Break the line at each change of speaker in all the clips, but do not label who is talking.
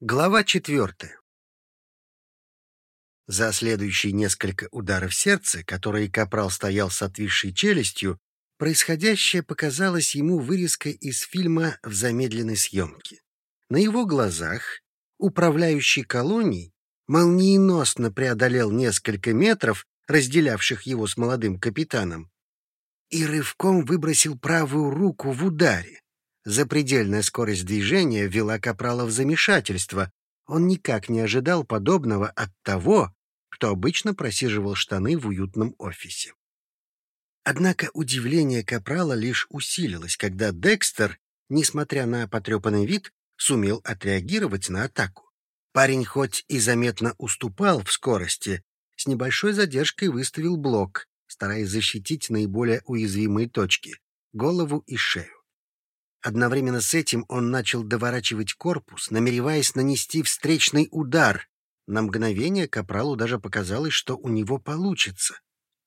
Глава четвертая. За следующие несколько ударов сердца, которые Капрал стоял с отвисшей челюстью, происходящее показалось ему вырезкой из фильма в замедленной съемке. На его глазах управляющий колонией молниеносно преодолел несколько метров, разделявших его с молодым капитаном, и рывком выбросил правую руку в ударе. Запредельная скорость движения вела Капрала в замешательство. Он никак не ожидал подобного от того, кто обычно просиживал штаны в уютном офисе. Однако удивление Капрала лишь усилилось, когда Декстер, несмотря на потрепанный вид, сумел отреагировать на атаку. Парень хоть и заметно уступал в скорости, с небольшой задержкой выставил блок, стараясь защитить наиболее уязвимые точки — голову и шею. Одновременно с этим он начал доворачивать корпус, намереваясь нанести встречный удар. На мгновение Капралу даже показалось, что у него получится.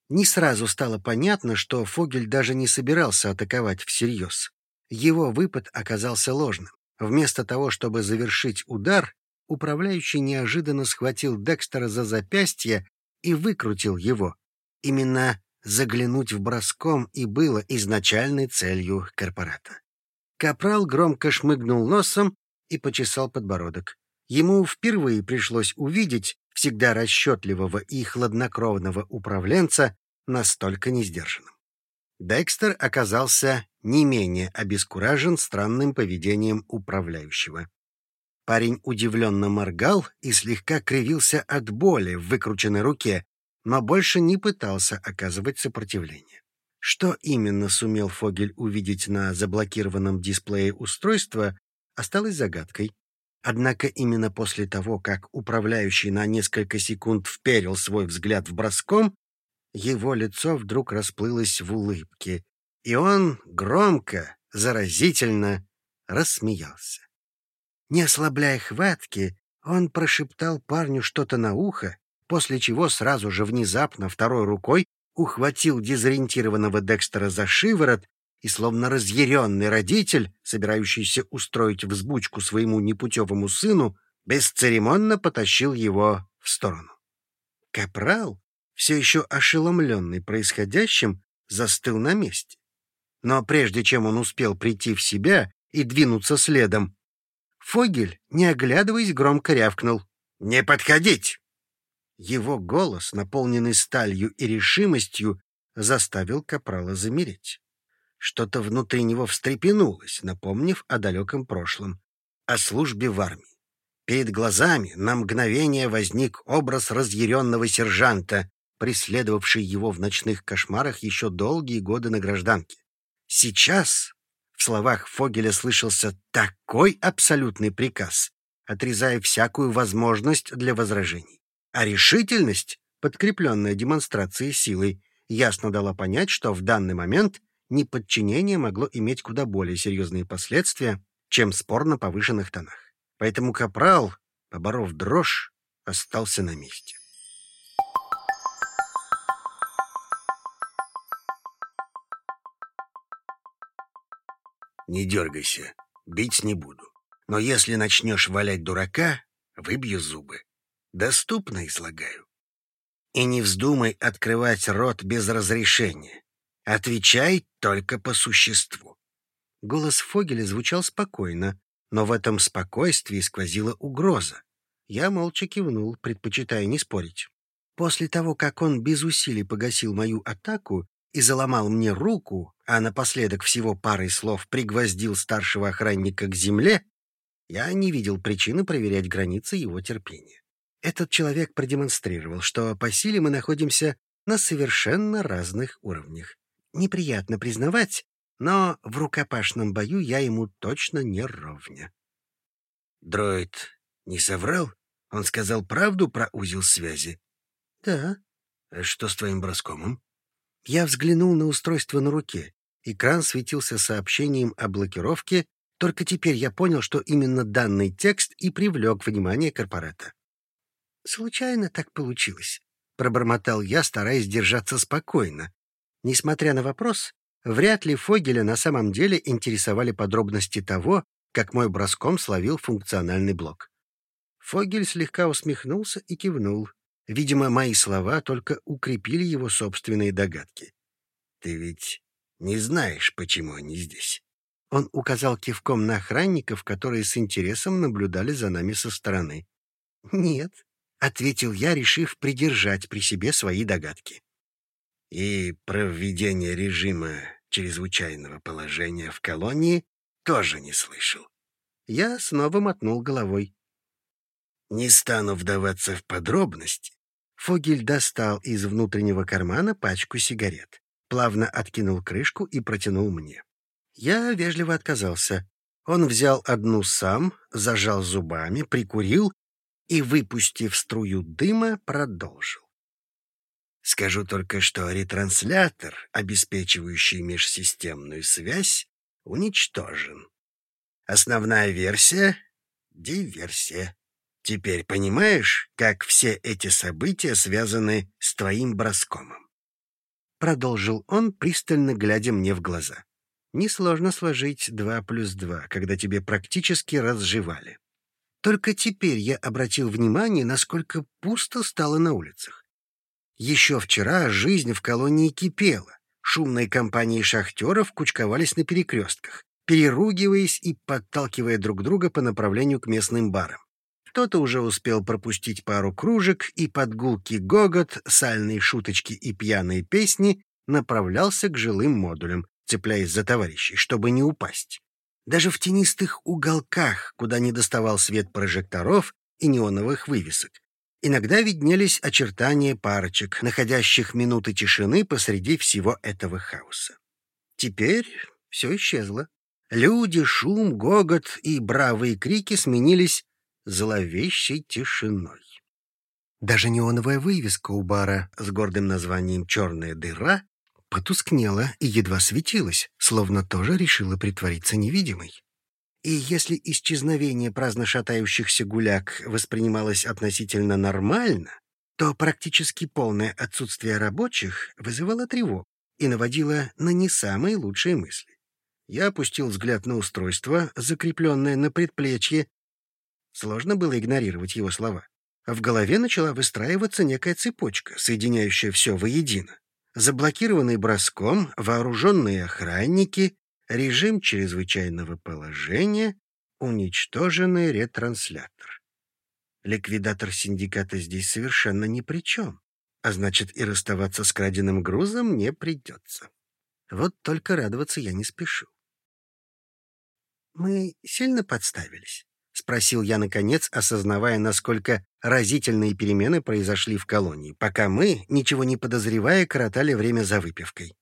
Не сразу стало понятно, что Фогель даже не собирался атаковать всерьез. Его выпад оказался ложным. Вместо того, чтобы завершить удар, управляющий неожиданно схватил Декстера за запястье и выкрутил его. Именно заглянуть в броском и было изначальной целью корпората. Капрал громко шмыгнул носом и почесал подбородок. Ему впервые пришлось увидеть всегда расчетливого и хладнокровного управленца настолько несдержанным. Декстер оказался не менее обескуражен странным поведением управляющего. Парень удивленно моргал и слегка кривился от боли в выкрученной руке, но больше не пытался оказывать сопротивление. Что именно сумел Фогель увидеть на заблокированном дисплее устройства, осталось загадкой. Однако именно после того, как управляющий на несколько секунд вперил свой взгляд в броском, его лицо вдруг расплылось в улыбке, и он громко, заразительно рассмеялся. Не ослабляя хватки, он прошептал парню что-то на ухо, после чего сразу же внезапно второй рукой ухватил дезориентированного Декстера за шиворот и, словно разъяренный родитель, собирающийся устроить взбучку своему непутевому сыну, бесцеремонно потащил его в сторону. Капрал, все еще ошеломленный происходящим, застыл на месте. Но прежде чем он успел прийти в себя и двинуться следом, Фогель, не оглядываясь, громко рявкнул. «Не подходить!» Его голос, наполненный сталью и решимостью, заставил Капрала замереть. Что-то внутри него встрепенулось, напомнив о далеком прошлом, о службе в армии. Перед глазами на мгновение возник образ разъяренного сержанта, преследовавший его в ночных кошмарах еще долгие годы на гражданке. Сейчас в словах Фогеля слышался такой абсолютный приказ, отрезая всякую возможность для возражений. А решительность, подкрепленная демонстрацией силой, ясно дала понять, что в данный момент неподчинение могло иметь куда более серьезные последствия, чем спор на повышенных тонах. Поэтому Капрал, поборов дрожь, остался на месте. «Не дергайся, бить не буду. Но если начнешь валять дурака, выбью зубы. Доступно излагаю. И не вздумай открывать рот без разрешения. Отвечай только по существу. Голос Фогеля звучал спокойно, но в этом спокойствии сквозила угроза. Я молча кивнул, предпочитая не спорить. После того, как он без усилий погасил мою атаку и заломал мне руку, а напоследок всего парой слов пригвоздил старшего охранника к земле, я не видел причины проверять границы его терпения. Этот человек продемонстрировал, что по силе мы находимся на совершенно разных уровнях. Неприятно признавать, но в рукопашном бою я ему точно не ровня. Дроид не соврал? Он сказал правду про узел связи? Да. А что с твоим броскомом? Я взглянул на устройство на руке. Экран светился сообщением о блокировке, только теперь я понял, что именно данный текст и привлек внимание корпората. Случайно так получилось, пробормотал я, стараясь держаться спокойно. Несмотря на вопрос, вряд ли Фогеля на самом деле интересовали подробности того, как мой броском словил функциональный блок. Фогель слегка усмехнулся и кивнул. Видимо, мои слова только укрепили его собственные догадки. «Ты ведь не знаешь, почему они здесь?» Он указал кивком на охранников, которые с интересом наблюдали за нами со стороны. «Нет», — ответил я, решив придержать при себе свои догадки. «И про введение режима чрезвычайного положения в колонии тоже не слышал». Я снова мотнул головой. «Не стану вдаваться в подробности». Фогель достал из внутреннего кармана пачку сигарет, плавно откинул крышку и протянул мне. Я вежливо отказался. Он взял одну сам, зажал зубами, прикурил и, выпустив струю дыма, продолжил. Скажу только, что ретранслятор, обеспечивающий межсистемную связь, уничтожен. Основная версия — диверсия. Теперь понимаешь, как все эти события связаны с твоим броскомом? Продолжил он, пристально глядя мне в глаза. Несложно сложить два плюс два, когда тебе практически разжевали. Только теперь я обратил внимание, насколько пусто стало на улицах. Еще вчера жизнь в колонии кипела. Шумные компании шахтеров кучковались на перекрестках, переругиваясь и подталкивая друг друга по направлению к местным барам. Кто-то уже успел пропустить пару кружек, и под гулки гогот, сальные шуточки и пьяные песни направлялся к жилым модулям, цепляясь за товарищей, чтобы не упасть. Даже в тенистых уголках, куда не доставал свет прожекторов и неоновых вывесок, иногда виднелись очертания парочек, находящих минуты тишины посреди всего этого хаоса. Теперь все исчезло. Люди, шум, гогот и бравые крики сменились зловещей тишиной. Даже неоновая вывеска у бара с гордым названием «Черная дыра» потускнела и едва светилась, словно тоже решила притвориться невидимой. И если исчезновение праздно шатающихся гуляк воспринималось относительно нормально, то практически полное отсутствие рабочих вызывало тревогу и наводило на не самые лучшие мысли. Я опустил взгляд на устройство, закрепленное на предплечье. Сложно было игнорировать его слова. В голове начала выстраиваться некая цепочка, соединяющая все воедино заблокированный броском, вооруженные охранники, режим чрезвычайного положения, уничтоженный ретранслятор. Ликвидатор синдиката здесь совершенно ни при чем, а значит и расставаться с краденым грузом не придется. Вот только радоваться я не спешу. Мы сильно подставились. — спросил я, наконец, осознавая, насколько разительные перемены произошли в колонии, пока мы, ничего не подозревая, коротали время за выпивкой.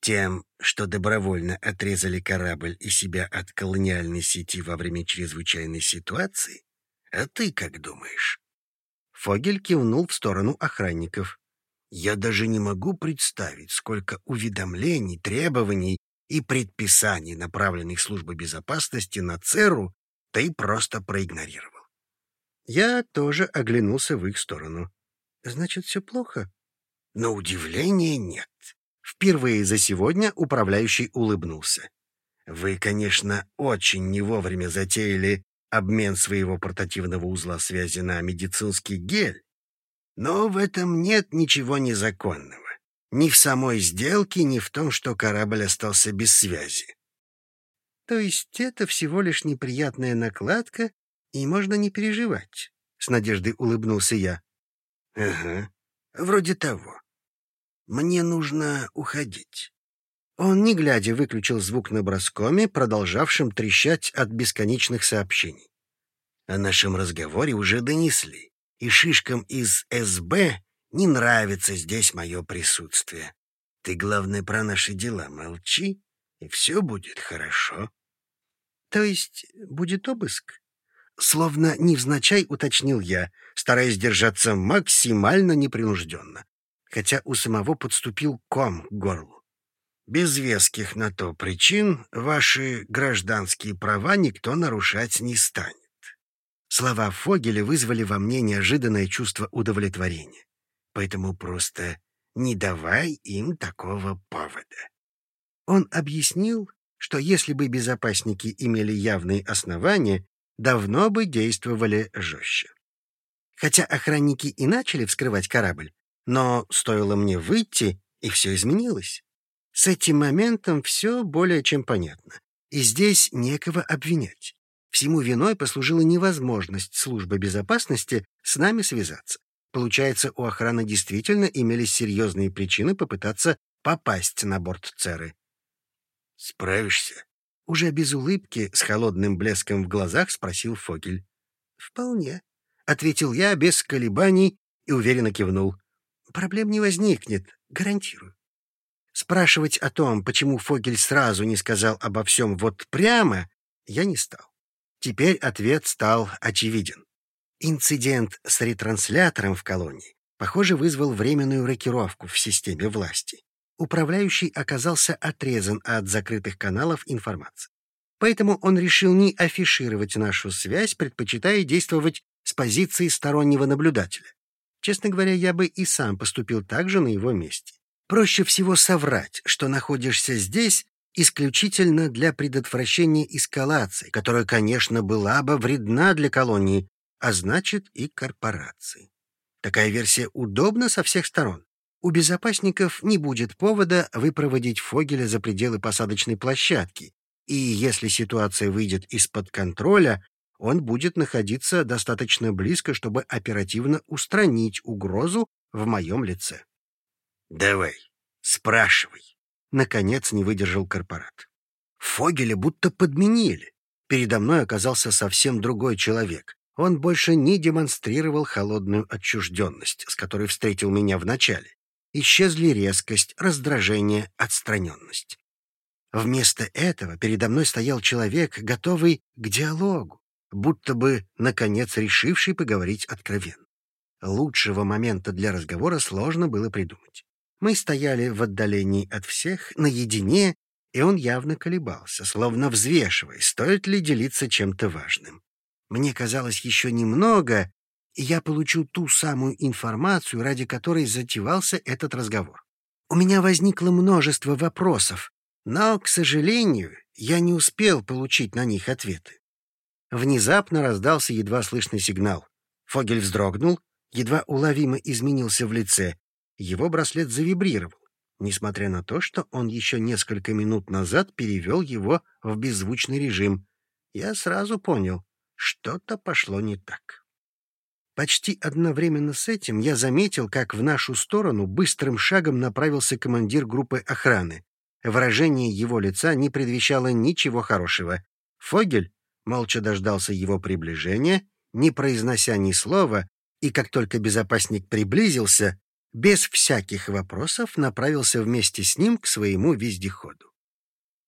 Тем, что добровольно отрезали корабль и себя от колониальной сети во время чрезвычайной ситуации? А ты как думаешь? Фогель кивнул в сторону охранников. Я даже не могу представить, сколько уведомлений, требований и предписаний, направленных службой безопасности на ЦЕРУ, ты просто проигнорировал. Я тоже оглянулся в их сторону. Значит, все плохо? На удивление нет. Впервые за сегодня управляющий улыбнулся. Вы, конечно, очень не вовремя затеяли обмен своего портативного узла связи на медицинский гель, но в этом нет ничего незаконного. Ни в самой сделке, ни в том, что корабль остался без связи. То есть это всего лишь неприятная накладка, и можно не переживать. С надеждой улыбнулся я. Ага, вроде того. Мне нужно уходить. Он, не глядя, выключил звук на броскоме, продолжавшем трещать от бесконечных сообщений. О нашем разговоре уже донесли, и шишкам из СБ не нравится здесь мое присутствие. Ты, главное, про наши дела молчи, и все будет хорошо. То есть будет обыск? Словно невзначай уточнил я, стараясь держаться максимально непринужденно, хотя у самого подступил ком к горлу. Без веских на то причин ваши гражданские права никто нарушать не станет. Слова Фогеля вызвали во мне неожиданное чувство удовлетворения. Поэтому просто не давай им такого повода. Он объяснил, что если бы безопасники имели явные основания, давно бы действовали жестче. Хотя охранники и начали вскрывать корабль, но стоило мне выйти, и все изменилось. С этим моментом все более чем понятно. И здесь некого обвинять. Всему виной послужила невозможность службы безопасности с нами связаться. Получается, у охраны действительно имелись серьезные причины попытаться попасть на борт Церы.
«Справишься?»
Уже без улыбки, с холодным блеском в глазах спросил Фогель. «Вполне», — ответил я без колебаний и уверенно кивнул. «Проблем не возникнет, гарантирую». Спрашивать о том, почему Фогель сразу не сказал обо всем вот прямо, я не стал. Теперь ответ стал очевиден. Инцидент с ретранслятором в колонии, похоже, вызвал временную рокировку в системе власти. Управляющий оказался отрезан от закрытых каналов информации. Поэтому он решил не афишировать нашу связь, предпочитая действовать с позиции стороннего наблюдателя. Честно говоря, я бы и сам поступил так же на его месте. Проще всего соврать, что находишься здесь исключительно для предотвращения эскалации, которая, конечно, была бы вредна для колонии, а значит и корпорации. Такая версия удобна со всех сторон. У безопасников не будет повода выпроводить Фогеля за пределы посадочной площадки, и если ситуация выйдет из-под контроля, он будет находиться достаточно близко, чтобы оперативно устранить угрозу в моем лице.
«Давай, спрашивай»,
Наконец не выдержал корпорат. Фогеля будто подменили. Передо мной оказался совсем другой человек. Он больше не демонстрировал холодную отчужденность, с которой встретил меня вначале. Исчезли резкость, раздражение, отстраненность. Вместо этого передо мной стоял человек, готовый к диалогу, будто бы, наконец, решивший поговорить откровенно. Лучшего момента для разговора сложно было придумать. Мы стояли в отдалении от всех, наедине, и он явно колебался, словно взвешивая, стоит ли делиться чем-то важным. Мне казалось еще немного, я получу ту самую информацию, ради которой затевался этот разговор. У меня возникло множество вопросов, но, к сожалению, я не успел получить на них ответы. Внезапно раздался едва слышный сигнал. Фогель вздрогнул, едва уловимо изменился в лице, его браслет завибрировал, несмотря на то, что он еще несколько минут назад перевел его в беззвучный режим. Я сразу понял, что-то пошло не так. Почти одновременно с этим я заметил, как в нашу сторону быстрым шагом направился командир группы охраны. Выражение его лица не предвещало ничего хорошего. Фогель молча дождался его приближения, не произнося ни слова, и как только безопасник приблизился, без всяких вопросов направился вместе с ним к своему вездеходу.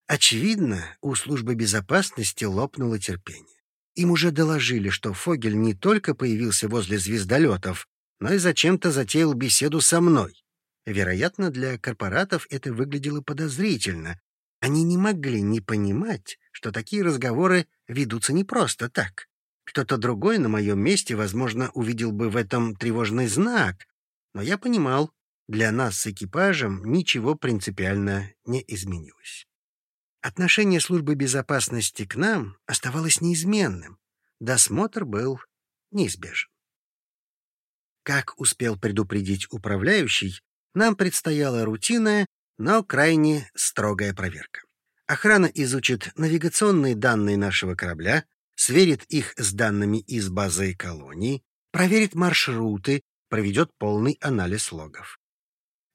Очевидно, у службы безопасности лопнуло терпение. Им уже доложили, что Фогель не только появился возле звездолетов, но и зачем-то затеял беседу со мной. Вероятно, для корпоратов это выглядело подозрительно. Они не могли не понимать, что такие разговоры ведутся не просто так. Кто-то другой на моем месте, возможно, увидел бы в этом тревожный знак, но я понимал, для нас с экипажем ничего принципиально не изменилось. Отношение службы безопасности к нам оставалось неизменным. Досмотр был неизбежен. Как успел предупредить управляющий, нам предстояла рутинная, но крайне строгая проверка. Охрана изучит навигационные данные нашего корабля, сверит их с данными из базы колонии, проверит маршруты, проведет полный анализ логов.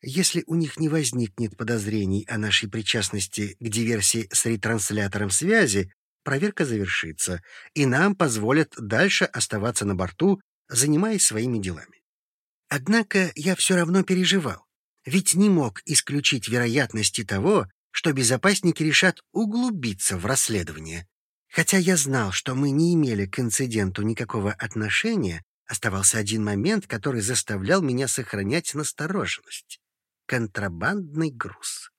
Если у них не возникнет подозрений о нашей причастности к диверсии с ретранслятором связи, проверка завершится, и нам позволят дальше оставаться на борту, занимаясь своими делами. Однако я все равно переживал, ведь не мог исключить вероятности того, что безопасники решат углубиться в расследование. Хотя я знал, что мы не имели к инциденту никакого отношения, Оставался один момент, который заставлял меня сохранять настороженность — контрабандный груз.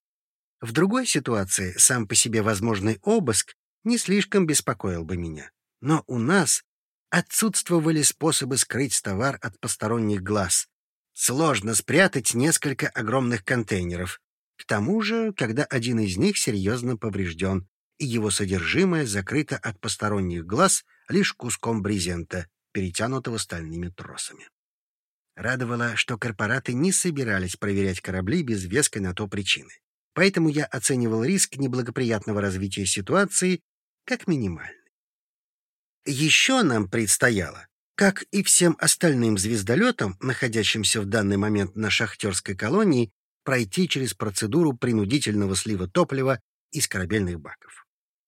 В другой ситуации сам по себе возможный обыск не слишком беспокоил бы меня. Но у нас отсутствовали способы скрыть товар от посторонних глаз. Сложно спрятать несколько огромных контейнеров. К тому же, когда один из них серьезно поврежден, и его содержимое закрыто от посторонних глаз лишь куском брезента, перетянутого стальными тросами. Радовало, что корпораты не собирались проверять корабли без веской на то причины. Поэтому я оценивал риск неблагоприятного развития ситуации как минимальный. Еще нам предстояло, как и всем остальным звездолетам, находящимся в данный момент на шахтерской колонии, пройти через процедуру принудительного слива топлива из корабельных баков.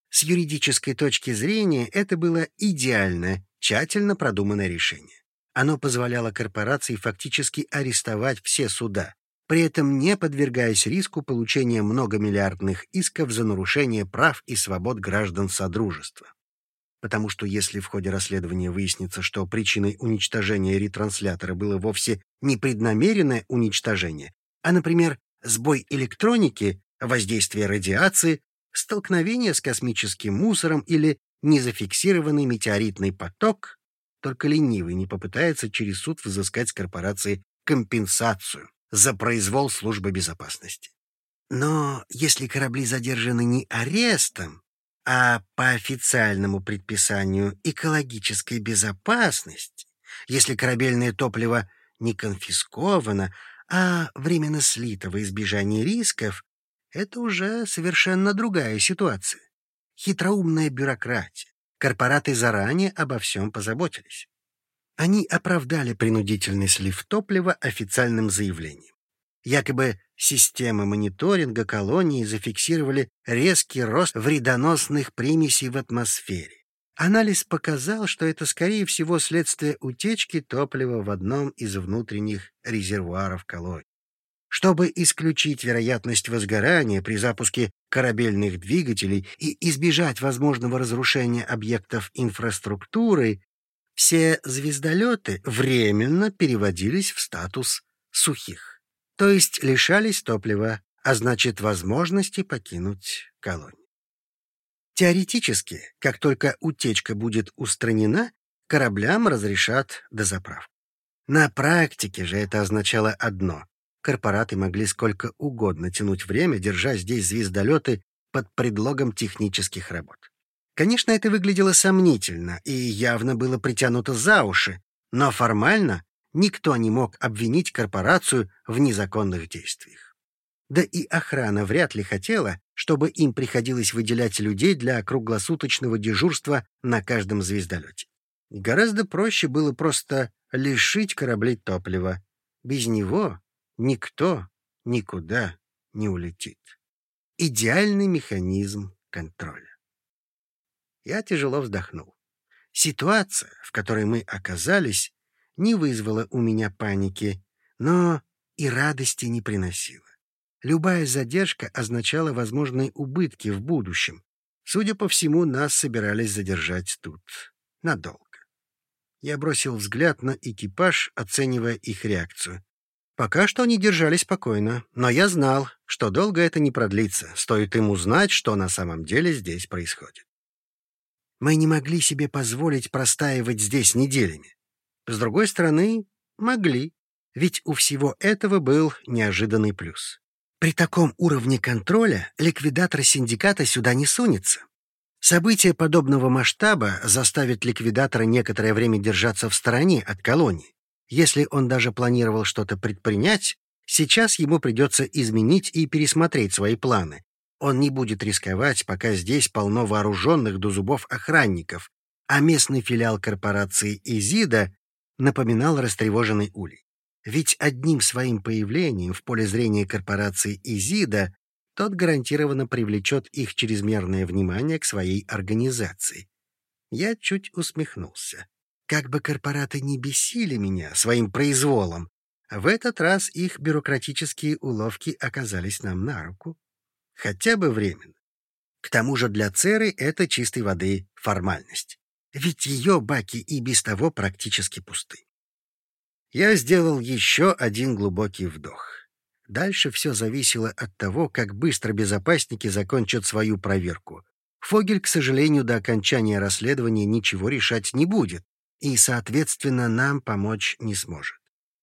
С юридической точки зрения это было идеальное, тщательно продуманное решение. Оно позволяло корпорации фактически арестовать все суда, при этом не подвергаясь риску получения многомиллиардных исков за нарушение прав и свобод граждан Содружества. Потому что если в ходе расследования выяснится, что причиной уничтожения ретранслятора было вовсе не преднамеренное уничтожение, а, например, сбой электроники, воздействие радиации, столкновение с космическим мусором или незафиксированный метеоритный поток, только ленивый не попытается через суд взыскать с корпорации компенсацию за произвол службы безопасности. Но если корабли задержаны не арестом, а по официальному предписанию экологической безопасности, если корабельное топливо не конфисковано, а временно слито во избежание рисков, это уже совершенно другая ситуация. Хитроумная бюрократия. Корпораты заранее обо всем позаботились. Они оправдали принудительный слив топлива официальным заявлением. Якобы системы мониторинга колонии зафиксировали резкий рост вредоносных примесей в атмосфере. Анализ показал, что это, скорее всего, следствие утечки топлива в одном из внутренних резервуаров колонии. Чтобы исключить вероятность возгорания при запуске корабельных двигателей и избежать возможного разрушения объектов инфраструктуры, все звездолеты временно переводились в статус сухих, то есть лишались топлива, а значит возможности покинуть колонию. Теоретически, как только утечка будет устранена, кораблям разрешат дозаправку. На практике же это означало одно — корпораты могли сколько угодно тянуть время, держа здесь звездолеты под предлогом технических работ. Конечно, это выглядело сомнительно и явно было притянуто за уши, но формально никто не мог обвинить корпорацию в незаконных действиях. Да и охрана вряд ли хотела, чтобы им приходилось выделять людей для круглосуточного дежурства на каждом звездолете. Гораздо проще было просто лишить кораблей топлива. Без него никто никуда не улетит. Идеальный механизм контроля. Я тяжело вздохнул. Ситуация, в которой мы оказались, не вызвала у меня паники, но и радости не приносила. Любая задержка означала возможные убытки в будущем. Судя по всему, нас собирались задержать тут. Надолго. Я бросил взгляд на экипаж, оценивая их реакцию. Пока что они держались спокойно, но я знал, что долго это не продлится, стоит им узнать, что на самом деле здесь происходит. Мы не могли себе позволить простаивать здесь неделями. С другой стороны, могли, ведь у всего этого был неожиданный плюс. При таком уровне контроля ликвидатор синдиката сюда не сунется. Событие подобного масштаба заставит ликвидатора некоторое время держаться в стороне от колонии. Если он даже планировал что-то предпринять, сейчас ему придется изменить и пересмотреть свои планы, он не будет рисковать, пока здесь полно вооруженных до зубов охранников, а местный филиал корпорации «Изида» напоминал растревоженный улей. Ведь одним своим появлением в поле зрения корпорации «Изида» тот гарантированно привлечет их чрезмерное внимание к своей организации. Я чуть усмехнулся. Как бы корпораты не бесили меня своим произволом, в этот раз их бюрократические уловки оказались нам на руку хотя бы временно. К тому же для Церы это чистой воды формальность, ведь ее баки и без того практически пусты. Я сделал еще один глубокий вдох. Дальше все зависело от того, как быстро безопасники закончат свою проверку. Фогель, к сожалению, до окончания расследования ничего решать не будет, и, соответственно, нам помочь не сможет.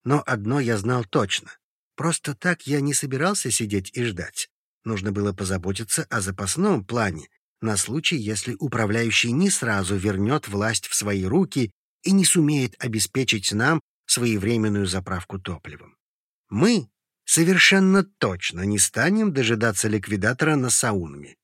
Но одно я знал точно. Просто так я не собирался сидеть и ждать. Нужно было позаботиться о запасном плане на случай, если управляющий не сразу вернет власть в свои руки и не сумеет обеспечить нам своевременную заправку топливом. Мы совершенно точно не станем дожидаться ликвидатора на Саунме.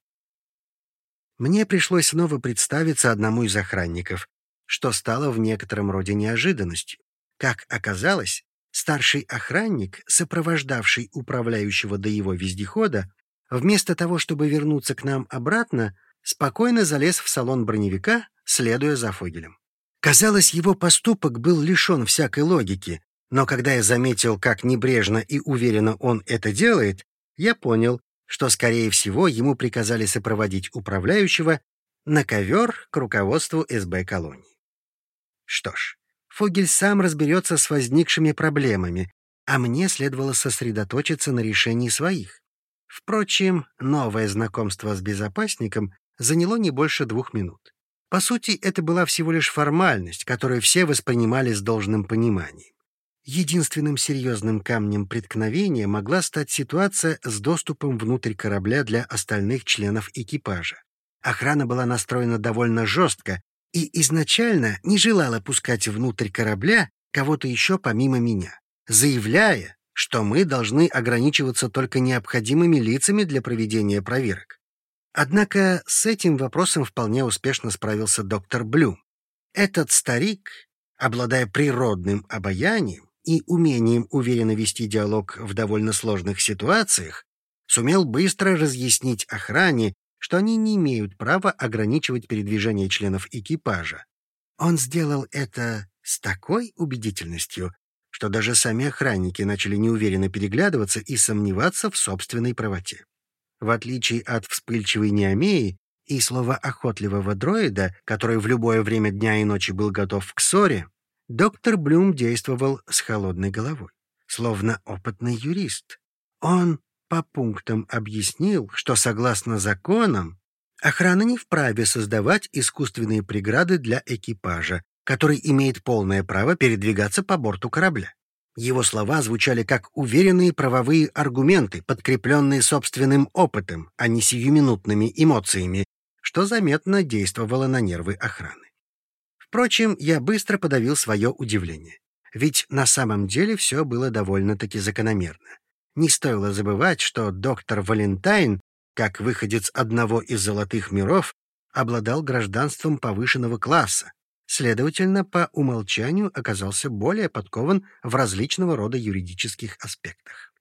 Мне пришлось снова представиться одному из охранников, что стало в некотором роде неожиданностью. Как оказалось, старший охранник, сопровождавший управляющего до его вездехода, вместо того, чтобы вернуться к нам обратно, спокойно залез в салон броневика, следуя за Фогелем. Казалось, его поступок был лишен всякой логики, но когда я заметил, как небрежно и уверенно он это делает, я понял, что, скорее всего, ему приказали сопроводить управляющего на ковер к руководству СБ колонии. Что ж, Фогель сам разберется с возникшими проблемами, а мне следовало сосредоточиться на решении своих. Впрочем, новое знакомство с безопасником заняло не больше двух минут. По сути, это была всего лишь формальность, которую все воспринимали с должным пониманием. Единственным серьезным камнем преткновения могла стать ситуация с доступом внутрь корабля для остальных членов экипажа. Охрана была настроена довольно жестко и изначально не желала пускать внутрь корабля кого-то еще помимо меня, заявляя, что мы должны ограничиваться только необходимыми лицами для проведения проверок. Однако с этим вопросом вполне успешно справился доктор Блюм. Этот старик, обладая природным обаянием, и умением уверенно вести диалог в довольно сложных ситуациях, сумел быстро разъяснить охране, что они не имеют права ограничивать передвижение членов экипажа. Он сделал это с такой убедительностью, что даже сами охранники начали неуверенно переглядываться и сомневаться в собственной правоте. В отличие от вспыльчивой неомеи и слова охотливого дроида, который в любое время дня и ночи был готов к ссоре, Доктор Блюм действовал с холодной головой, словно опытный юрист. Он по пунктам объяснил, что согласно законам охрана не вправе создавать искусственные преграды для экипажа, который имеет полное право передвигаться по борту корабля. Его слова звучали как уверенные правовые аргументы, подкрепленные собственным опытом, а не сиюминутными эмоциями, что заметно действовало на нервы охраны. Впрочем, я быстро подавил свое удивление. Ведь на самом деле все было довольно-таки закономерно. Не стоило забывать, что доктор Валентайн, как выходец одного из золотых миров, обладал гражданством повышенного класса, следовательно, по умолчанию оказался более подкован в различного рода юридических аспектах.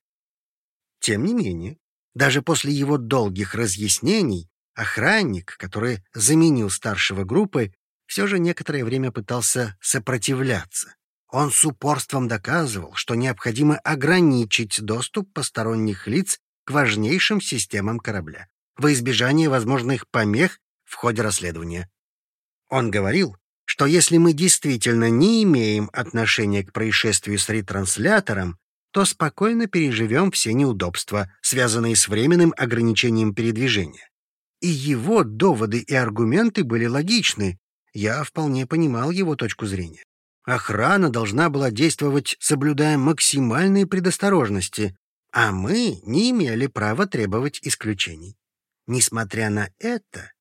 Тем не менее, даже после его долгих разъяснений, охранник, который заменил старшего группы, все же некоторое время пытался сопротивляться. Он с упорством доказывал, что необходимо ограничить доступ посторонних лиц к важнейшим системам корабля во избежание возможных помех в ходе расследования. Он говорил, что если мы действительно не имеем отношения к происшествию с ретранслятором, то спокойно переживем все неудобства, связанные с временным ограничением передвижения. И его доводы и аргументы были логичны, я вполне понимал его точку зрения. Охрана должна была действовать, соблюдая максимальные предосторожности, а мы не имели права требовать исключений. Несмотря на это,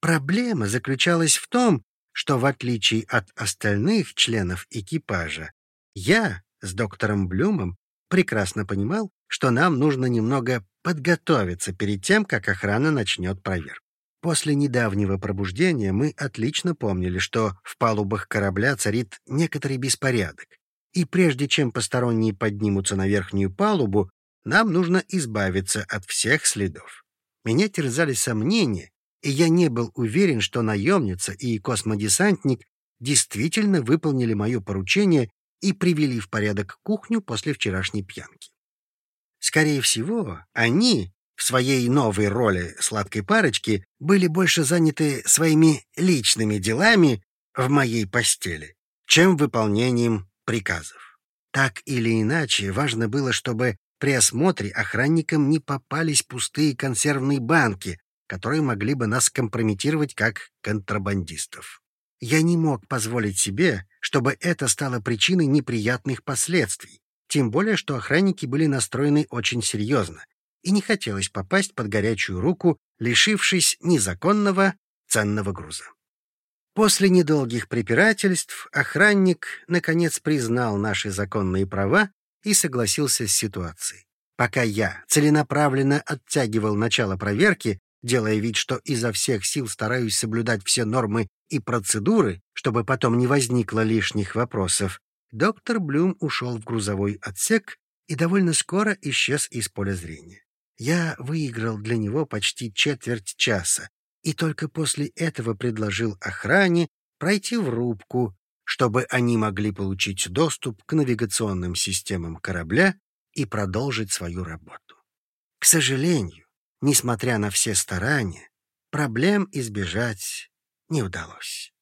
проблема заключалась в том, что в отличие от остальных членов экипажа, я с доктором Блюмом прекрасно понимал, что нам нужно немного подготовиться перед тем, как охрана начнет проверку. После недавнего пробуждения мы отлично помнили, что в палубах корабля царит некоторый беспорядок, и прежде чем посторонние поднимутся на верхнюю палубу, нам нужно избавиться от всех следов. Меня терзали сомнения, и я не был уверен, что наемница и космодесантник действительно выполнили мое поручение и привели в порядок кухню после вчерашней пьянки. Скорее всего, они в своей новой роли сладкой парочки были больше заняты своими личными делами в моей постели, чем выполнением приказов. Так или иначе, важно было, чтобы при осмотре охранникам не попались пустые консервные банки, которые могли бы нас компрометировать как контрабандистов. Я не мог позволить себе, чтобы это стало причиной неприятных последствий, тем более что охранники были настроены очень серьезно и не хотелось попасть под горячую руку, лишившись незаконного ценного груза. После недолгих препирательств охранник, наконец, признал наши законные права и согласился с ситуацией. Пока я целенаправленно оттягивал начало проверки, делая вид, что изо всех сил стараюсь соблюдать все нормы и процедуры, чтобы потом не возникло лишних вопросов, доктор Блюм ушел в грузовой отсек и довольно скоро исчез из поля зрения. Я выиграл для него почти четверть часа, и только после этого предложил охране пройти в рубку, чтобы они могли получить доступ к навигационным системам корабля и продолжить свою работу. К сожалению, несмотря на все старания, проблем избежать не удалось.